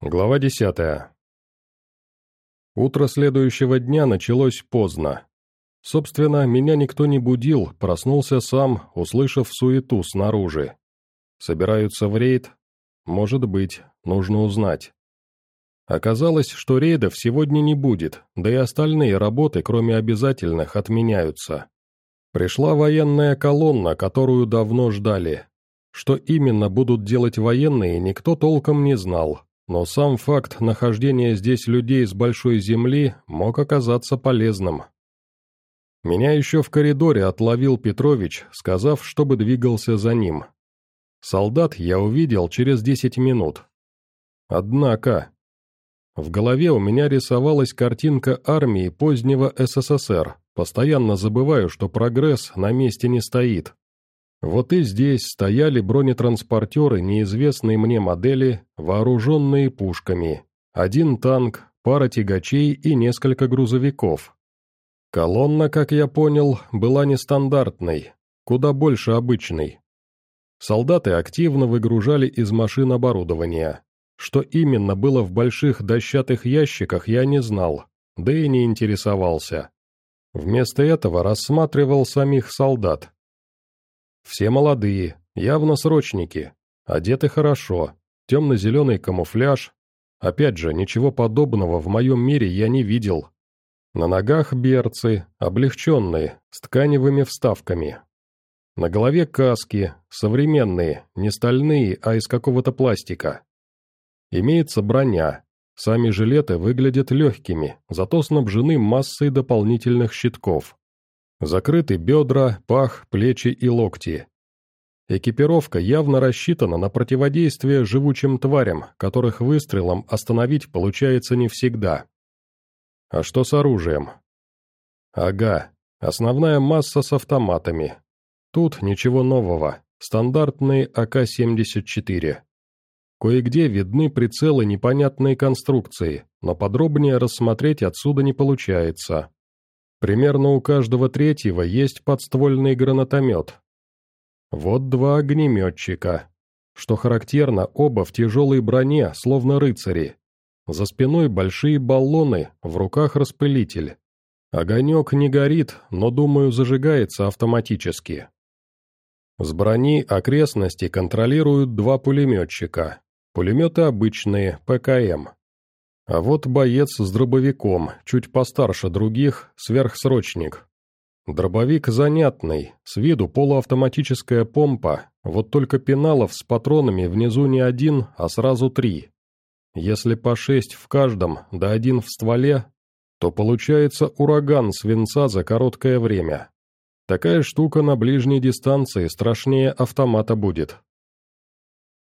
Глава десятая. Утро следующего дня началось поздно. Собственно, меня никто не будил, проснулся сам, услышав суету снаружи. Собираются в рейд? Может быть, нужно узнать. Оказалось, что рейдов сегодня не будет, да и остальные работы, кроме обязательных, отменяются. Пришла военная колонна, которую давно ждали. Что именно будут делать военные, никто толком не знал, но сам факт нахождения здесь людей с большой земли мог оказаться полезным. Меня еще в коридоре отловил Петрович, сказав, чтобы двигался за ним. Солдат я увидел через десять минут. Однако... В голове у меня рисовалась картинка армии позднего СССР, постоянно забываю, что прогресс на месте не стоит. Вот и здесь стояли бронетранспортеры неизвестной мне модели, вооруженные пушками. Один танк, пара тягачей и несколько грузовиков. Колонна, как я понял, была нестандартной, куда больше обычной. Солдаты активно выгружали из машин оборудование. Что именно было в больших дощатых ящиках, я не знал, да и не интересовался. Вместо этого рассматривал самих солдат, все молодые, явно срочники, одеты хорошо, темно-зеленый камуфляж. Опять же, ничего подобного в моем мире я не видел. На ногах берцы, облегченные, с тканевыми вставками. На голове каски, современные, не стальные, а из какого-то пластика. Имеется броня. Сами жилеты выглядят легкими, зато снабжены массой дополнительных щитков. Закрыты бедра, пах, плечи и локти. Экипировка явно рассчитана на противодействие живучим тварям, которых выстрелом остановить получается не всегда. А что с оружием? Ага, основная масса с автоматами. Тут ничего нового, стандартные АК-74. Кое-где видны прицелы непонятной конструкции, но подробнее рассмотреть отсюда не получается. Примерно у каждого третьего есть подствольный гранатомет. Вот два огнеметчика. Что характерно, оба в тяжелой броне, словно рыцари. За спиной большие баллоны, в руках распылитель. Огонек не горит, но, думаю, зажигается автоматически. С брони окрестности контролируют два пулеметчика. Пулеметы обычные, ПКМ. А вот боец с дробовиком, чуть постарше других, сверхсрочник. Дробовик занятный, с виду полуавтоматическая помпа, вот только пеналов с патронами внизу не один, а сразу три. Если по шесть в каждом, да один в стволе, то получается ураган свинца за короткое время. Такая штука на ближней дистанции страшнее автомата будет.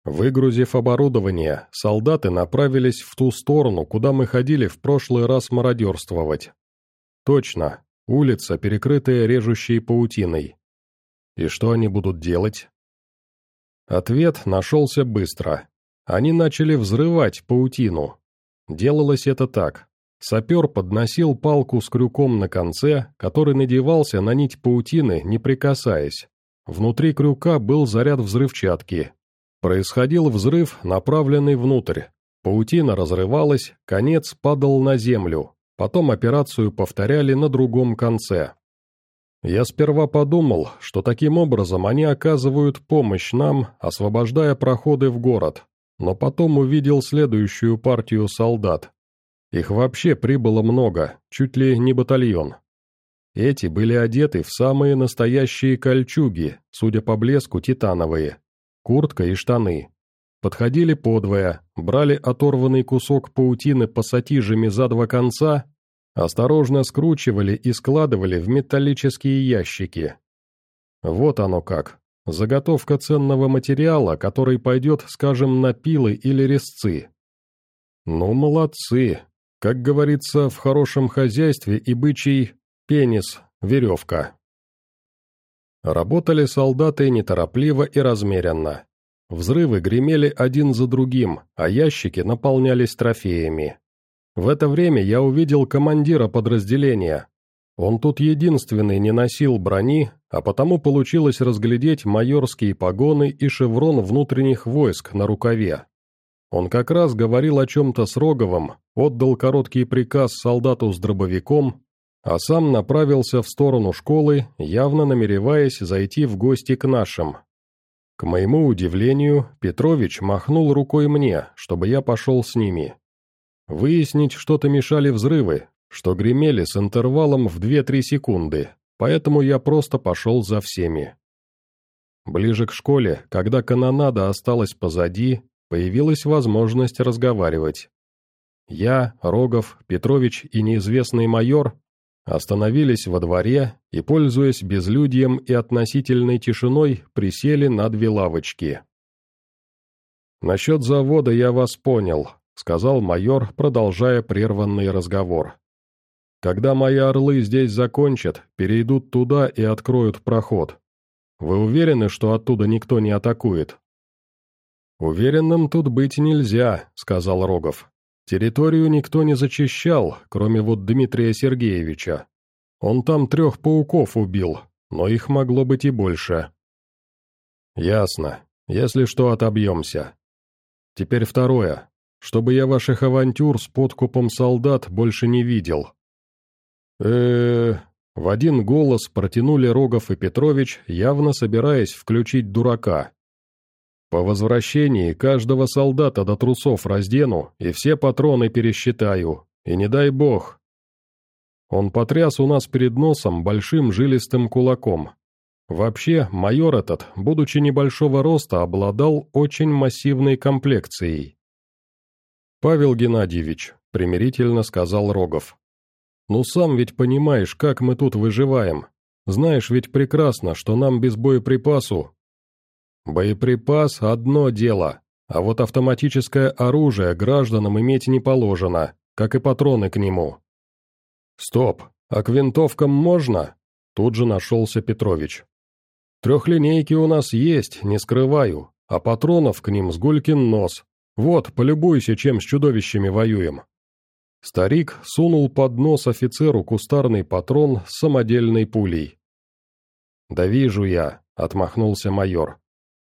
Выгрузив оборудование, солдаты направились в ту сторону, куда мы ходили в прошлый раз мародерствовать. Точно, улица, перекрытая режущей паутиной. И что они будут делать? Ответ нашелся быстро. Они начали взрывать паутину. Делалось это так. Сапер подносил палку с крюком на конце, который надевался на нить паутины, не прикасаясь. Внутри крюка был заряд взрывчатки, Происходил взрыв, направленный внутрь. Паутина разрывалась, конец падал на землю. Потом операцию повторяли на другом конце. Я сперва подумал, что таким образом они оказывают помощь нам, освобождая проходы в город, но потом увидел следующую партию солдат. Их вообще прибыло много, чуть ли не батальон. Эти были одеты в самые настоящие кольчуги, судя по блеску, титановые, куртка и штаны. Подходили подвое, брали оторванный кусок паутины пассатижами за два конца, осторожно скручивали и складывали в металлические ящики. Вот оно как. Заготовка ценного материала, который пойдет, скажем, на пилы или резцы. Ну, молодцы. Как говорится, в хорошем хозяйстве и бычий пенис, веревка. Работали солдаты неторопливо и размеренно. Взрывы гремели один за другим, а ящики наполнялись трофеями. В это время я увидел командира подразделения. Он тут единственный не носил брони, а потому получилось разглядеть майорские погоны и шеврон внутренних войск на рукаве. Он как раз говорил о чем-то с Роговым, отдал короткий приказ солдату с дробовиком, а сам направился в сторону школы, явно намереваясь зайти в гости к нашим. К моему удивлению, Петрович махнул рукой мне, чтобы я пошел с ними. Выяснить что-то мешали взрывы, что гремели с интервалом в 2-3 секунды, поэтому я просто пошел за всеми. Ближе к школе, когда канонада осталась позади, появилась возможность разговаривать. Я, Рогов, Петрович и неизвестный майор остановились во дворе и, пользуясь безлюдьем и относительной тишиной, присели на две лавочки. «Насчет завода я вас понял», — сказал майор, продолжая прерванный разговор. «Когда мои орлы здесь закончат, перейдут туда и откроют проход. Вы уверены, что оттуда никто не атакует?» «Уверенным тут быть нельзя», — сказал Рогов. «Территорию никто не зачищал, кроме вот Дмитрия Сергеевича. Он там трех пауков убил, но их могло быть и больше». «Ясно. Если что, отобьемся. Теперь второе. Чтобы я ваших авантюр с подкупом солдат больше не видел». э В один голос протянули Рогов и Петрович, явно собираясь включить дурака. По возвращении каждого солдата до трусов раздену и все патроны пересчитаю, и не дай бог. Он потряс у нас перед носом большим жилистым кулаком. Вообще, майор этот, будучи небольшого роста, обладал очень массивной комплекцией. «Павел Геннадьевич», — примирительно сказал Рогов. «Ну сам ведь понимаешь, как мы тут выживаем. Знаешь ведь прекрасно, что нам без боеприпасу Боеприпас – одно дело, а вот автоматическое оружие гражданам иметь не положено, как и патроны к нему. Стоп, а к винтовкам можно? Тут же нашелся Петрович. Трехлинейки у нас есть, не скрываю, а патронов к ним с нос. Вот, полюбуйся, чем с чудовищами воюем. Старик сунул под нос офицеру кустарный патрон с самодельной пулей. «Да вижу я», — отмахнулся майор.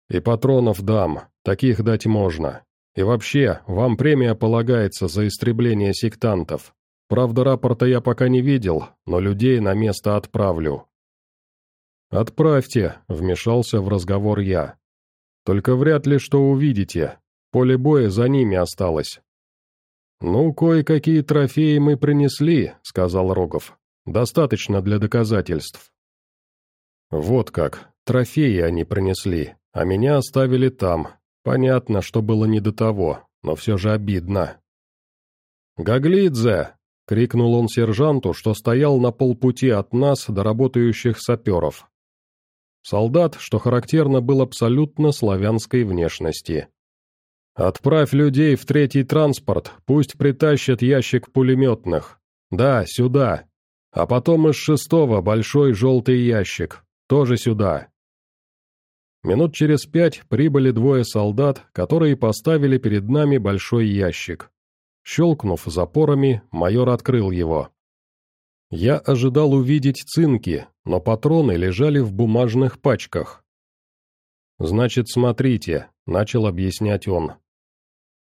И патронов дам, таких дать можно. И вообще, вам премия полагается за истребление сектантов. Правда, рапорта я пока не видел, но людей на место отправлю». «Отправьте», — вмешался в разговор я. «Только вряд ли что увидите. Поле боя за ними осталось». «Ну, кое-какие трофеи мы принесли», — сказал Рогов. «Достаточно для доказательств». «Вот как, трофеи они принесли. А меня оставили там. Понятно, что было не до того, но все же обидно. «Гаглидзе!» — крикнул он сержанту, что стоял на полпути от нас до работающих саперов. Солдат, что характерно, был абсолютно славянской внешности. «Отправь людей в третий транспорт, пусть притащат ящик пулеметных. Да, сюда. А потом из шестого большой желтый ящик. Тоже сюда. Минут через пять прибыли двое солдат, которые поставили перед нами большой ящик. Щелкнув запорами, майор открыл его. Я ожидал увидеть цинки, но патроны лежали в бумажных пачках. «Значит, смотрите», — начал объяснять он.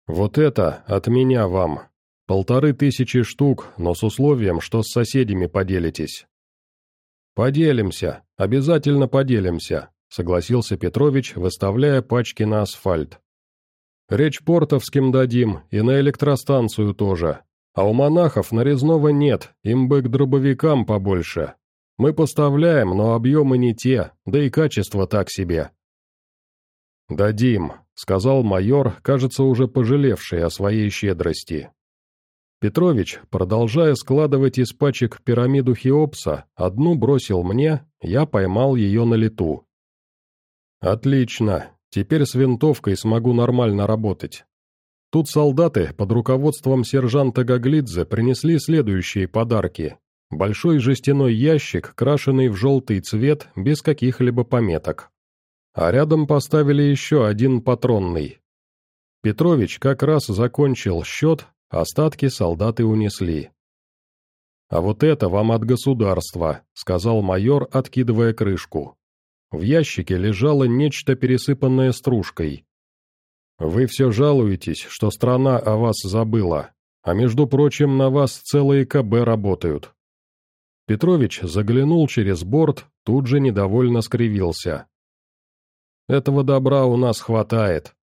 «Вот это от меня вам. Полторы тысячи штук, но с условием, что с соседями поделитесь». «Поделимся, обязательно поделимся», согласился Петрович, выставляя пачки на асфальт. «Речь портовским дадим, и на электростанцию тоже. А у монахов нарезного нет, им бы к дробовикам побольше. Мы поставляем, но объемы не те, да и качество так себе». «Дадим», — сказал майор, кажется, уже пожалевший о своей щедрости. Петрович, продолжая складывать из пачек пирамиду Хеопса, одну бросил мне, я поймал ее на лету. «Отлично. Теперь с винтовкой смогу нормально работать». Тут солдаты под руководством сержанта Гаглидзе принесли следующие подарки. Большой жестяной ящик, крашенный в желтый цвет, без каких-либо пометок. А рядом поставили еще один патронный. Петрович как раз закончил счет, остатки солдаты унесли. «А вот это вам от государства», — сказал майор, откидывая крышку. В ящике лежало нечто пересыпанное стружкой. Вы все жалуетесь, что страна о вас забыла, а между прочим, на вас целые КБ работают». Петрович заглянул через борт, тут же недовольно скривился. «Этого добра у нас хватает».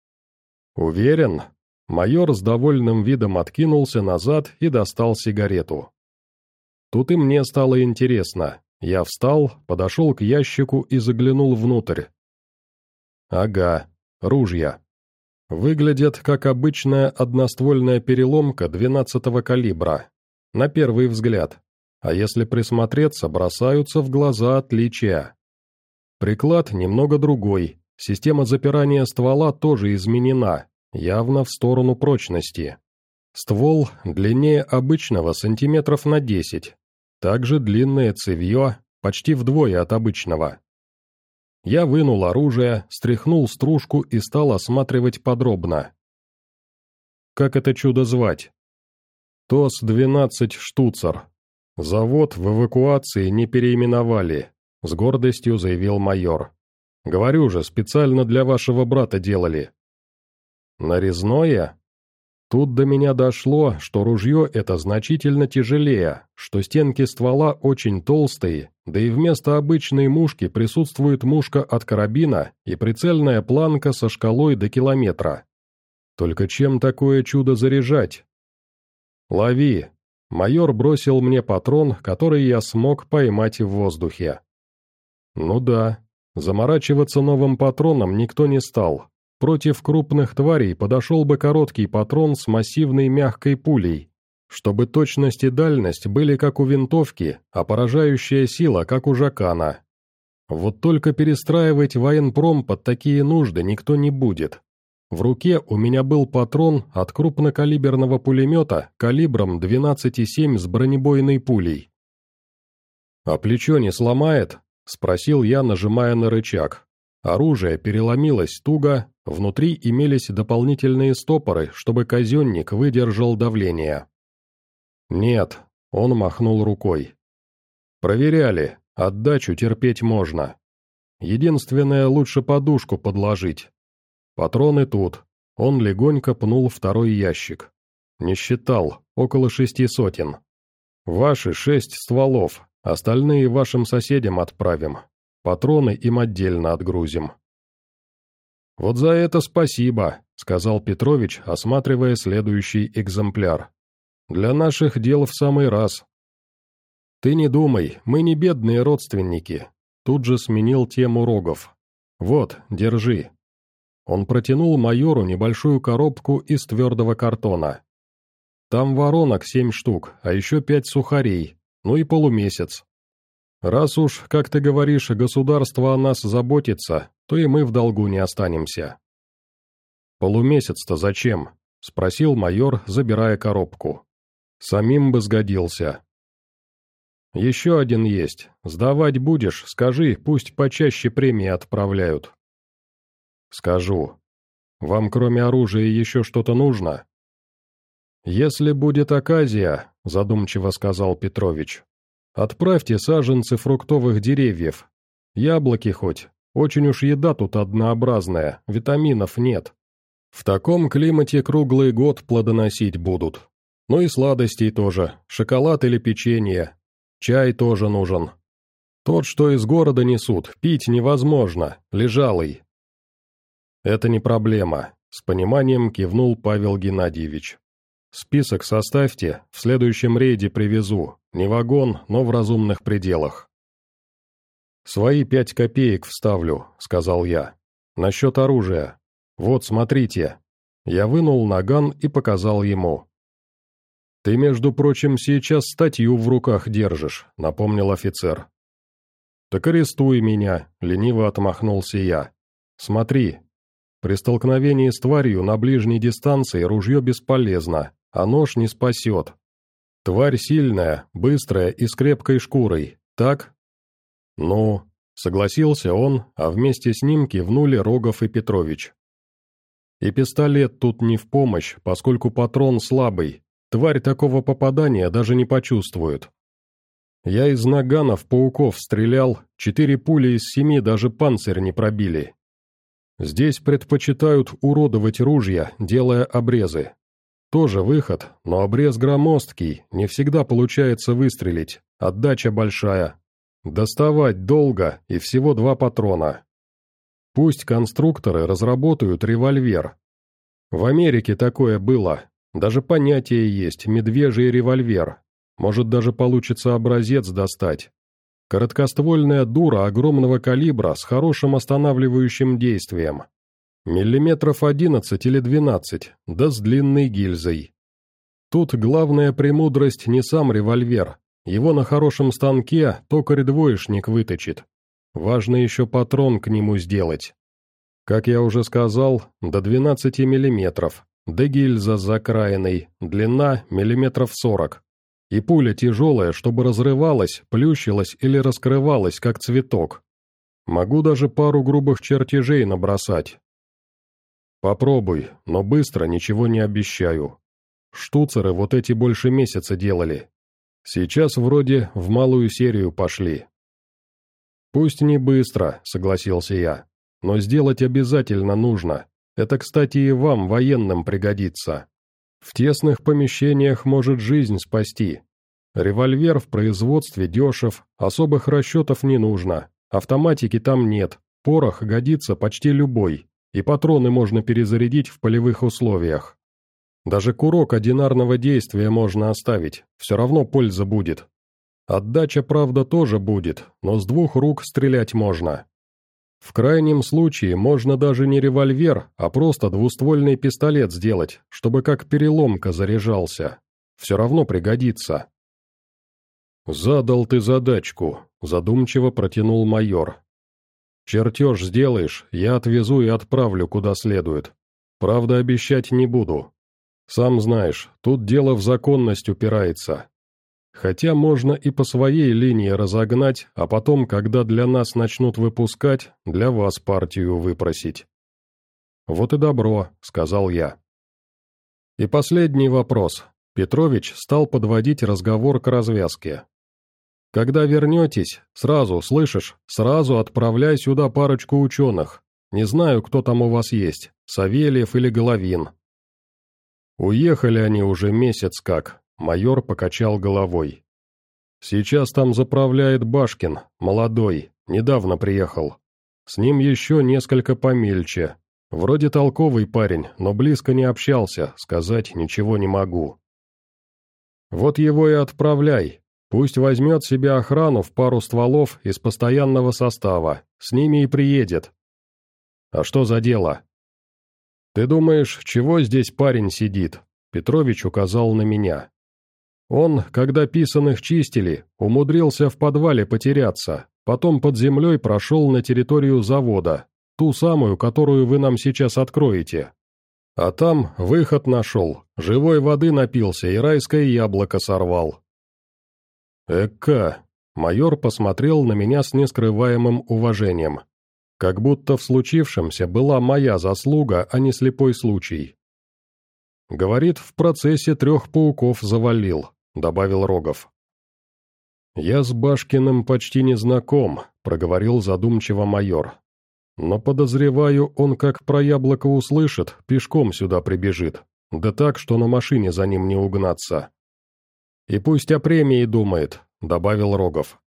«Уверен?» Майор с довольным видом откинулся назад и достал сигарету. Тут и мне стало интересно. Я встал, подошел к ящику и заглянул внутрь. Ага, ружья. Выглядят как обычная одноствольная переломка 12-го калибра. На первый взгляд. А если присмотреться, бросаются в глаза отличия. Приклад немного другой, система запирания ствола тоже изменена, явно в сторону прочности. Ствол длиннее обычного сантиметров на 10, также длинное цевье, почти вдвое от обычного. Я вынул оружие, стряхнул стружку и стал осматривать подробно. Как это чудо звать? ТОС-12 «Штуцер». Завод в эвакуации не переименовали, с гордостью заявил майор. Говорю же, специально для вашего брата делали. Нарезное? Тут до меня дошло, что ружье это значительно тяжелее, что стенки ствола очень толстые, да и вместо обычной мушки присутствует мушка от карабина и прицельная планка со шкалой до километра. Только чем такое чудо заряжать? «Лови!» Майор бросил мне патрон, который я смог поймать в воздухе. Ну да, заморачиваться новым патроном никто не стал, Против крупных тварей подошел бы короткий патрон с массивной мягкой пулей, чтобы точность и дальность были как у винтовки, а поражающая сила как у жакана. Вот только перестраивать военпром под такие нужды никто не будет. В руке у меня был патрон от крупнокалиберного пулемета калибром 12,7 с бронебойной пулей. «А плечо не сломает?» — спросил я, нажимая на рычаг. Оружие переломилось туго, внутри имелись дополнительные стопоры, чтобы казенник выдержал давление. «Нет», — он махнул рукой. «Проверяли, отдачу терпеть можно. Единственное, лучше подушку подложить. Патроны тут». Он легонько пнул второй ящик. Не считал, около шести сотен. Ваши шесть стволов, остальные вашим соседям отправим. Патроны им отдельно отгрузим. «Вот за это спасибо», — сказал Петрович, осматривая следующий экземпляр. «Для наших дел в самый раз». «Ты не думай, мы не бедные родственники», — тут же сменил тему Рогов. «Вот, держи». Он протянул майору небольшую коробку из твердого картона. «Там воронок семь штук, а еще пять сухарей, ну и полумесяц. Раз уж, как ты говоришь, государство о нас заботится, то и мы в долгу не останемся. Полумесяц-то зачем? Спросил майор, забирая коробку. Самим бы сгодился. Еще один есть. Сдавать будешь, скажи, пусть почаще премии отправляют. Скажу. Вам кроме оружия еще что-то нужно? Если будет оказия, задумчиво сказал Петрович, Отправьте саженцы фруктовых деревьев. Яблоки хоть. Очень уж еда тут однообразная, витаминов нет. В таком климате круглый год плодоносить будут. Ну и сладостей тоже, шоколад или печенье. Чай тоже нужен. Тот, что из города несут, пить невозможно, лежалый. Это не проблема, с пониманием кивнул Павел Геннадьевич. Список составьте, в следующем рейде привезу, не вагон, но в разумных пределах. «Свои пять копеек вставлю», — сказал я. «Насчет оружия. Вот, смотрите». Я вынул наган и показал ему. «Ты, между прочим, сейчас статью в руках держишь», — напомнил офицер. «Так арестуй меня», — лениво отмахнулся я. «Смотри. При столкновении с тварью на ближней дистанции ружье бесполезно, а нож не спасет. Тварь сильная, быстрая и с крепкой шкурой, так? Ну, согласился он, а вместе с ним кивнули Рогов и Петрович. И пистолет тут не в помощь, поскольку патрон слабый, тварь такого попадания даже не почувствует. Я из наганов пауков стрелял, четыре пули из семи даже панцирь не пробили. Здесь предпочитают уродовать ружья, делая обрезы. Тоже выход, но обрез громоздкий, не всегда получается выстрелить, отдача большая. Доставать долго и всего два патрона. Пусть конструкторы разработают револьвер. В Америке такое было, даже понятие есть «медвежий револьвер». Может, даже получится образец достать. Короткоствольная дура огромного калибра с хорошим останавливающим действием. Миллиметров 11 или 12, да с длинной гильзой. Тут главная премудрость не сам револьвер. Его на хорошем станке токарь-двоечник выточит. Важно еще патрон к нему сделать. Как я уже сказал, до 12 миллиметров, да гильза закраиной, длина миллиметров 40. И пуля тяжелая, чтобы разрывалась, плющилась или раскрывалась, как цветок. Могу даже пару грубых чертежей набросать. Попробуй, но быстро ничего не обещаю. Штуцеры вот эти больше месяца делали. Сейчас вроде в малую серию пошли. Пусть не быстро, согласился я, но сделать обязательно нужно. Это, кстати, и вам, военным, пригодится. В тесных помещениях может жизнь спасти. Револьвер в производстве дешев, особых расчетов не нужно, автоматики там нет, порох годится почти любой, и патроны можно перезарядить в полевых условиях. Даже курок одинарного действия можно оставить, все равно польза будет. Отдача, правда, тоже будет, но с двух рук стрелять можно. В крайнем случае можно даже не револьвер, а просто двуствольный пистолет сделать, чтобы как переломка заряжался. Все равно пригодится. «Задал ты задачку», — задумчиво протянул майор. «Чертеж сделаешь, я отвезу и отправлю куда следует. Правда, обещать не буду. Сам знаешь, тут дело в законность упирается. Хотя можно и по своей линии разогнать, а потом, когда для нас начнут выпускать, для вас партию выпросить. «Вот и добро», — сказал я. И последний вопрос. Петрович стал подводить разговор к развязке. «Когда вернетесь, сразу, слышишь, сразу отправляй сюда парочку ученых. Не знаю, кто там у вас есть, Савельев или Головин». Уехали они уже месяц как, Майор покачал головой. «Сейчас там заправляет Башкин, молодой, недавно приехал. С ним еще несколько помельче. Вроде толковый парень, но близко не общался, сказать ничего не могу». «Вот его и отправляй. Пусть возьмет себе охрану в пару стволов из постоянного состава, с ними и приедет». «А что за дело?» «Ты думаешь, чего здесь парень сидит?» Петрович указал на меня. Он, когда писаных чистили, умудрился в подвале потеряться, потом под землей прошел на территорию завода, ту самую, которую вы нам сейчас откроете. А там выход нашел, живой воды напился и райское яблоко сорвал. «Эка!» — майор посмотрел на меня с нескрываемым уважением. Как будто в случившемся была моя заслуга, а не слепой случай. Говорит, в процессе трех пауков завалил, — добавил Рогов. «Я с Башкиным почти не знаком», — проговорил задумчиво майор. «Но подозреваю, он как про яблоко услышит, пешком сюда прибежит, да так, что на машине за ним не угнаться». «И пусть о премии думает», — добавил Рогов.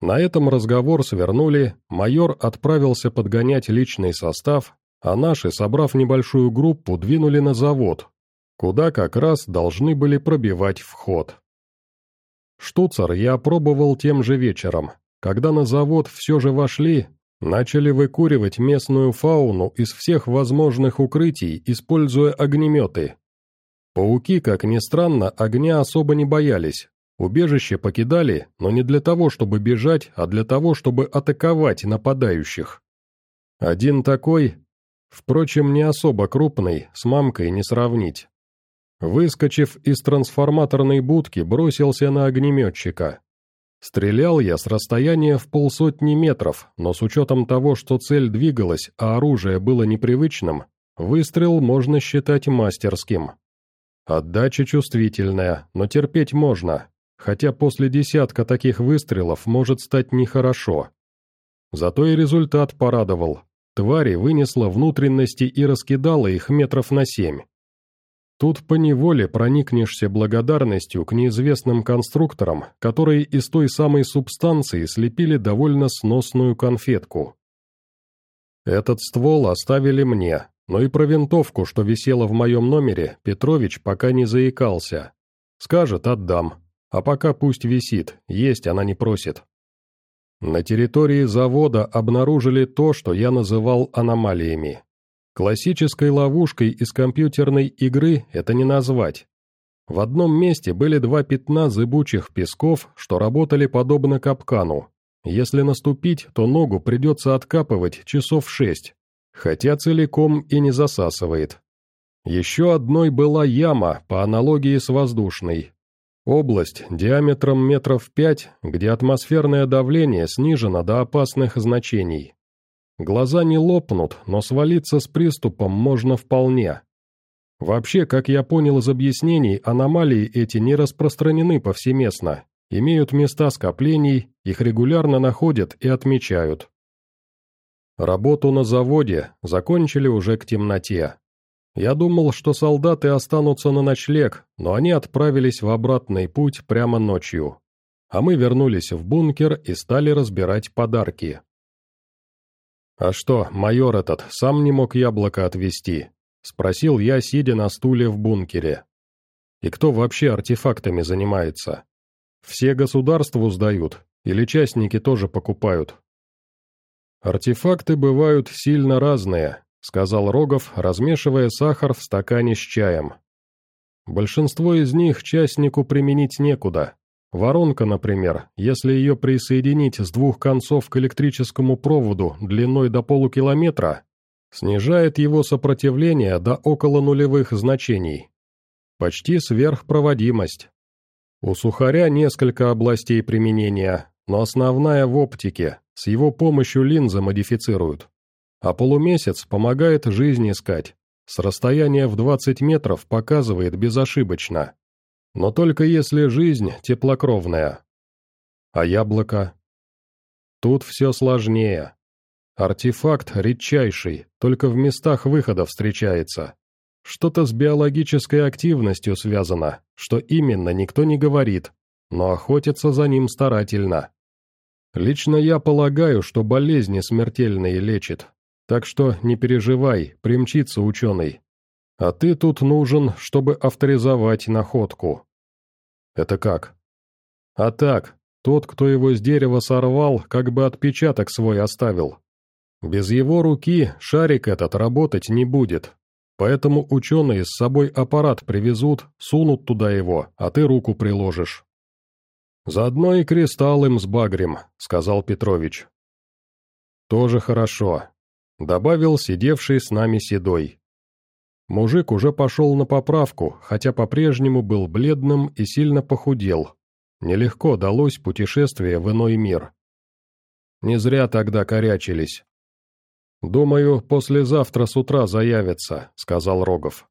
На этом разговор свернули, майор отправился подгонять личный состав, а наши, собрав небольшую группу, двинули на завод, куда как раз должны были пробивать вход. Штуцер я опробовал тем же вечером. Когда на завод все же вошли, начали выкуривать местную фауну из всех возможных укрытий, используя огнеметы. Пауки, как ни странно, огня особо не боялись. Убежище покидали, но не для того, чтобы бежать, а для того, чтобы атаковать нападающих. Один такой, впрочем, не особо крупный, с мамкой не сравнить. Выскочив из трансформаторной будки, бросился на огнеметчика. Стрелял я с расстояния в полсотни метров, но с учетом того, что цель двигалась, а оружие было непривычным, выстрел можно считать мастерским. Отдача чувствительная, но терпеть можно, хотя после десятка таких выстрелов может стать нехорошо. Зато и результат порадовал. твари вынесла внутренности и раскидала их метров на семь. Тут поневоле проникнешься благодарностью к неизвестным конструкторам, которые из той самой субстанции слепили довольно сносную конфетку. Этот ствол оставили мне, но и про винтовку, что висела в моем номере, Петрович пока не заикался. Скажет, отдам. А пока пусть висит, есть она не просит. На территории завода обнаружили то, что я называл аномалиями. Классической ловушкой из компьютерной игры это не назвать. В одном месте были два пятна зыбучих песков, что работали подобно капкану. Если наступить, то ногу придется откапывать часов шесть, хотя целиком и не засасывает. Еще одной была яма, по аналогии с воздушной. Область диаметром метров пять, где атмосферное давление снижено до опасных значений. Глаза не лопнут, но свалиться с приступом можно вполне. Вообще, как я понял из объяснений, аномалии эти не распространены повсеместно, имеют места скоплений, их регулярно находят и отмечают. Работу на заводе закончили уже к темноте. Я думал, что солдаты останутся на ночлег, но они отправились в обратный путь прямо ночью. А мы вернулись в бункер и стали разбирать подарки. «А что, майор этот сам не мог яблоко отвезти?» — спросил я, сидя на стуле в бункере. «И кто вообще артефактами занимается? Все государству сдают, или частники тоже покупают?» «Артефакты бывают сильно разные», — сказал Рогов, размешивая сахар в стакане с чаем. «Большинство из них частнику применить некуда. Воронка, например, если ее присоединить с двух концов к электрическому проводу длиной до полукилометра, снижает его сопротивление до около нулевых значений. Почти сверхпроводимость. У сухаря несколько областей применения, но основная в оптике, с его помощью линзы модифицируют. А полумесяц помогает жизнь искать, с расстояния в 20 метров показывает безошибочно. Но только если жизнь теплокровная. А яблоко? Тут все сложнее. Артефакт редчайший, только в местах выхода встречается. Что-то с биологической активностью связано, что именно никто не говорит, но охотятся за ним старательно. Лично я полагаю, что болезни смертельные лечит, так что не переживай, примчится ученый. А ты тут нужен, чтобы авторизовать находку. Это как? А так, тот, кто его с дерева сорвал, как бы отпечаток свой оставил. Без его руки шарик этот работать не будет. Поэтому ученые с собой аппарат привезут, сунут туда его, а ты руку приложишь. «Заодно и кристалл им сбагрим», — сказал Петрович. «Тоже хорошо», — добавил сидевший с нами Седой. Мужик уже пошел на поправку, хотя по-прежнему был бледным и сильно похудел. Нелегко далось путешествие в иной мир. Не зря тогда корячились. «Думаю, послезавтра с утра заявятся», — сказал Рогов.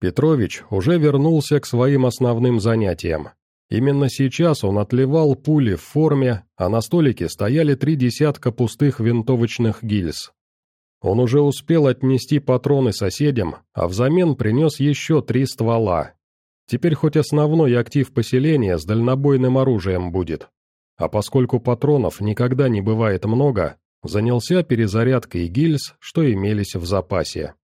Петрович уже вернулся к своим основным занятиям. Именно сейчас он отливал пули в форме, а на столике стояли три десятка пустых винтовочных гильз. Он уже успел отнести патроны соседям, а взамен принес еще три ствола. Теперь хоть основной актив поселения с дальнобойным оружием будет. А поскольку патронов никогда не бывает много, занялся перезарядкой гильз, что имелись в запасе.